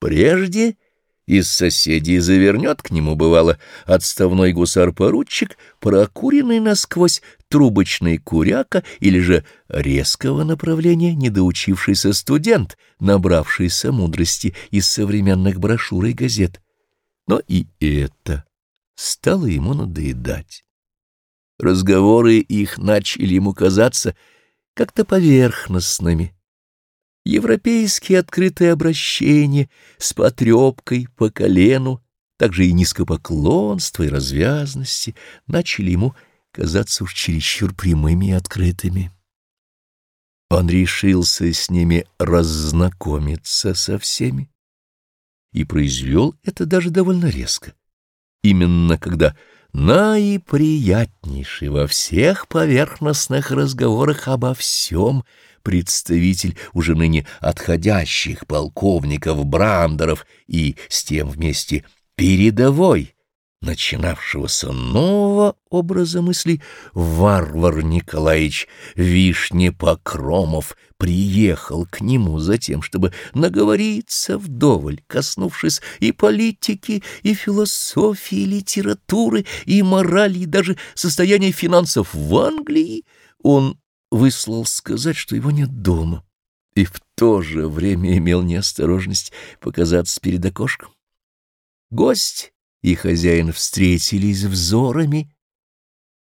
Прежде из соседей завернет к нему, бывало, отставной гусар-поручик, прокуренный насквозь трубочный куряка или же резкого направления недоучившийся студент, набравшийся мудрости из современных брошюр и газет. Но и это стало ему надоедать. Разговоры их начали ему казаться как-то поверхностными, Европейские открытые обращения с потрепкой по колену, также и низкопоклонство и развязности начали ему казаться уж чересчур прямыми и открытыми. Он решился с ними раззнакомиться со всеми и произвел это даже довольно резко. Именно когда наиприятнейший во всех поверхностных разговорах обо всем — представитель уже ныне отходящих полковников Брандеров и с тем вместе передовой, начинавшегося нового образа мысли, варвар Николаевич Вишнепокромов приехал к нему за тем, чтобы наговориться вдоволь, коснувшись и политики, и философии, и литературы, и морали, и даже состояния финансов в Англии, он выслал сказать, что его нет дома, и в то же время имел неосторожность показаться перед окошком. Гость и хозяин встретились взорами.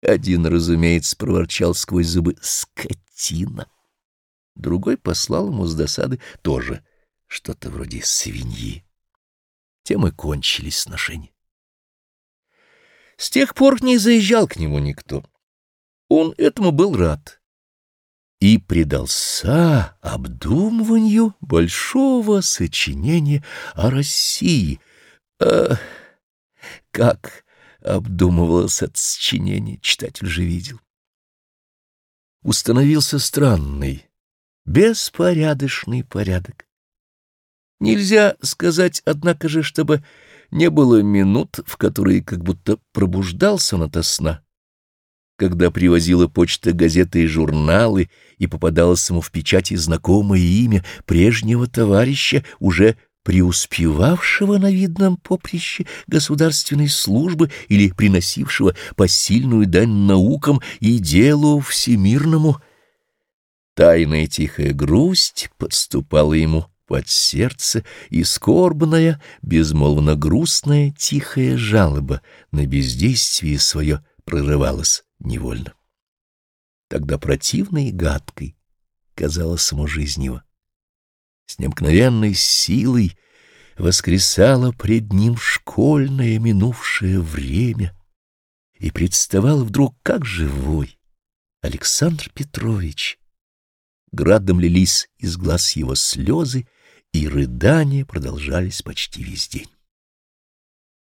Один, разумеется, проворчал сквозь зубы «скотина». Другой послал ему с досады тоже что-то вроде свиньи. Тем и кончились сношения. С тех пор не заезжал к нему никто. Он этому был рад и предался обдумыванию большого сочинения о России. А как обдумывалось это сочинение, читатель же видел. Установился странный, беспорядочный порядок. Нельзя сказать, однако же, чтобы не было минут, в которые как будто пробуждался он ото сна когда привозила почта газеты и журналы, и попадалось ему в печати знакомое имя прежнего товарища, уже преуспевавшего на видном поприще государственной службы или приносившего посильную дань наукам и делу всемирному. Тайная тихая грусть подступала ему под сердце, и скорбная, безмолвно грустная тихая жалоба на бездействие свое прорывалась невольно. Тогда противной и гадкой казалась ему жизнь его. С необыкновенной силой воскресало пред ним школьное минувшее время, и представал вдруг как живой Александр Петрович. Градом лились из глаз его слезы, и рыдания продолжались почти весь день.